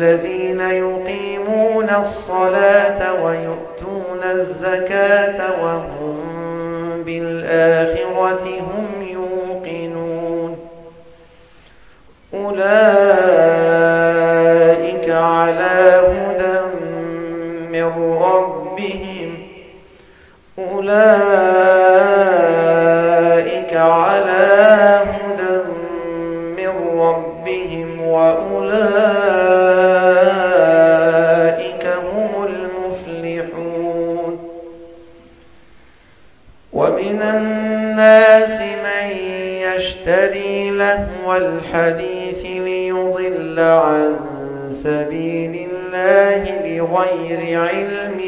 الذين يقيمون الصلاة ويؤتون الزكاة وهم بالآخرة هم يوقنون. أولئك على هدى من ربهم. أولئك على هدى من ربهم. وأولئك لهو الحديث ليضل عن سبيل الله بغير علم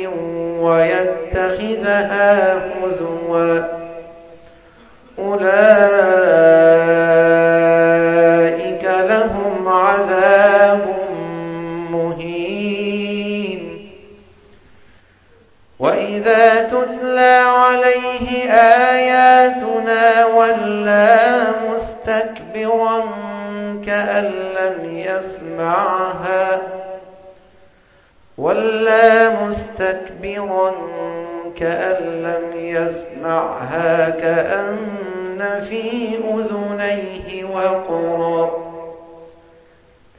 ويتخذها هزوا. أولئك لهم عذاب مهين. وإذا في أذنيه وقرا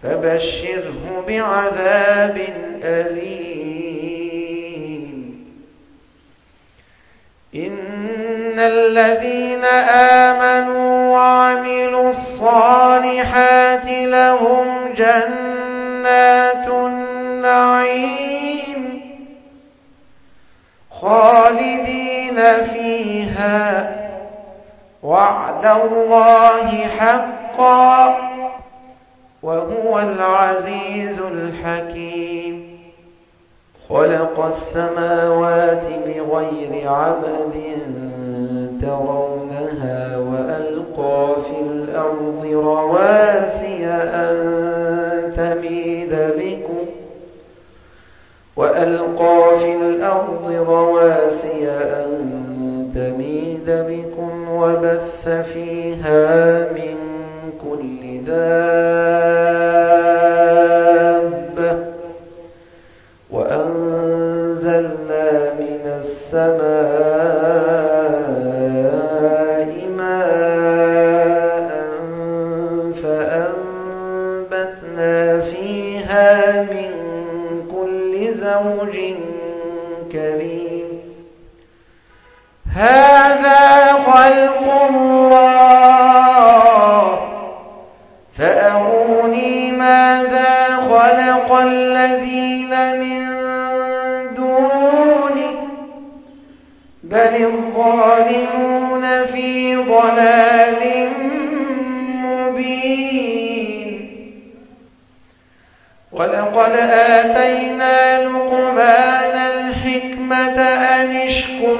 فبشره بعذاب أليم. إن الذين آمنوا وعملوا الصالحات لهم جنات النعيم خالدين فيها وعد الله حقا وهو العزيز الحكيم. خلق السماوات بغير عمد ترونها وألقى في الأرض رواسي أن تميد بكم وألقى في الأرض رواسي أن تميد بكم وبث فيها من كل دابة هذا خلق الله. فأروني ماذا خلق الذين من دونه بل الظالمون في ضلال مبين. ولقد آتينا لقمان الحكمة أن اشكر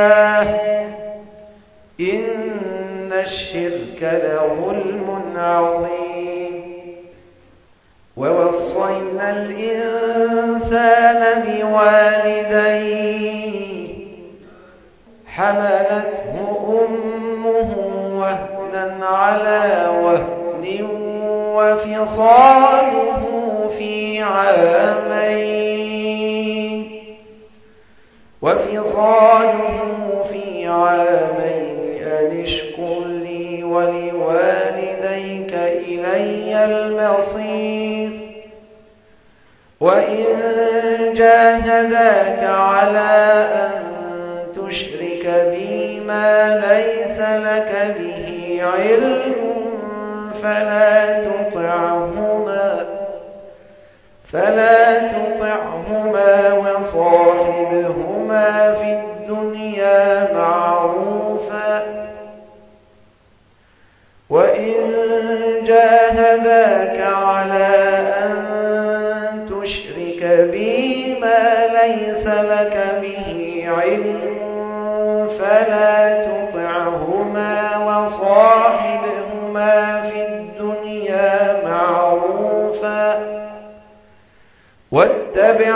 إن الشرك لظلم عظيم. ووصينا الإنسان بوالديه. حملته أمه وهنا على وهن وفصاله في عامين. وفصاله في عامين. أن اشكر لي ولوالديك إلي المصير. وإن جاهداك على أن تشرك بي ما ليس لك به علم فلا تطعهما فلا تطعهما وصاحبهما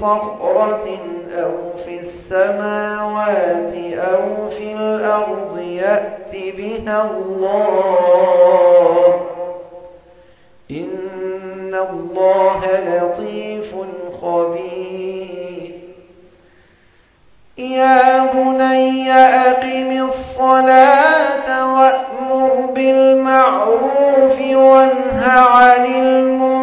صخرة أو في السماوات أو في الأرض يأت بها الله. إن الله لطيف خبير. يا بني أقم الصلاة وأمر بالمعروف وانه عن المنكر.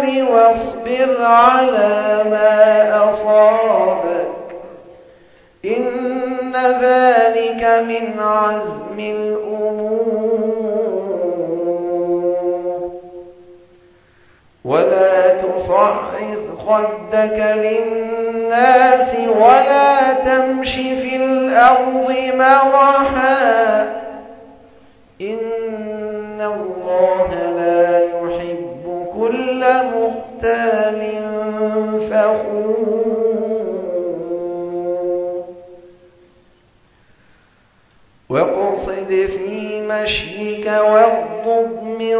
واصبر على ما أصابك. إن ذلك من عزم الأمور. ولا تصعد خدك للناس ولا تمش في الأرض مرحا. إن الله مختال فخور. واقصد في مشيك واغضب من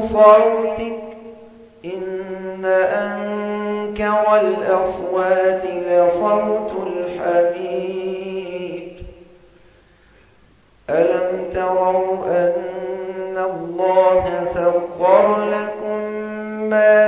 صوتك. إن أنكر الأصوات لصوت الحميد. ألم تروا أن الله سخر لكم ما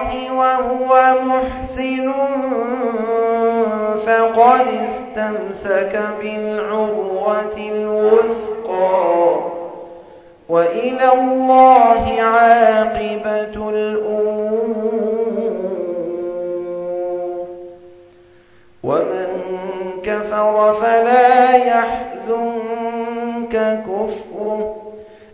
وهو محسن فقد استمسك بالعروة الوثقى. وإلى الله عاقبة الأمور. ومن كفر فلا يحزنك كفره.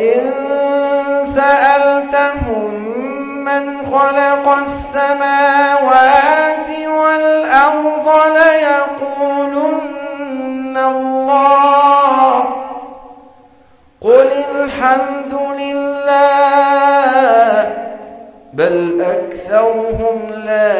ولئن سألتهم من خلق السماوات والأرض ليقولن الله الحمد لله بل أكثرهم لا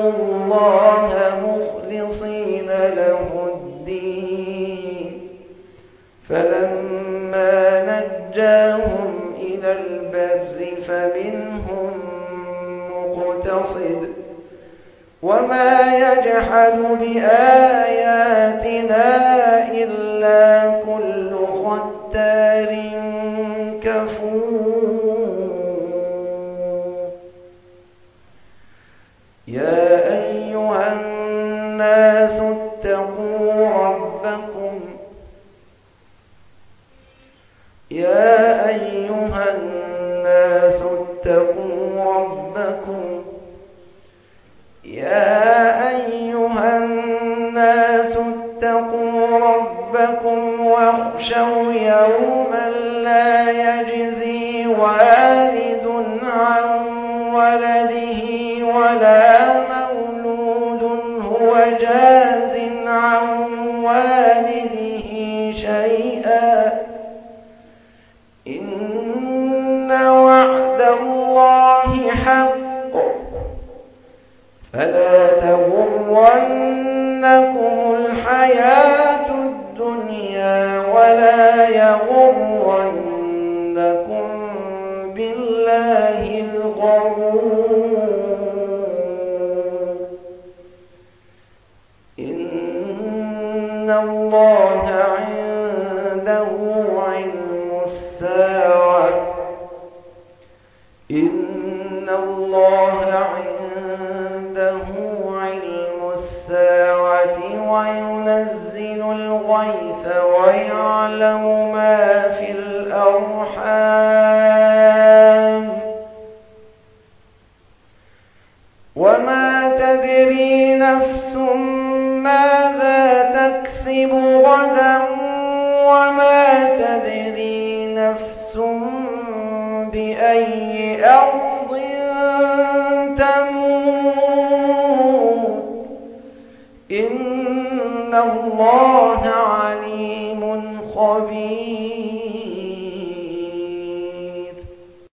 الله مخلصين له الدين. فلما نجاهم إلى البر فمنهم مقتصد. وما يجحد بآياتنا إلا كل يا أيها الناس اتقوا ربكم. يا أيها الناس اتقوا ربكم. يا أيها الناس اتقوا ربكم واخشوا يوما لا يجزي والد عن ولده تغرنكم الحياة الدنيا ولا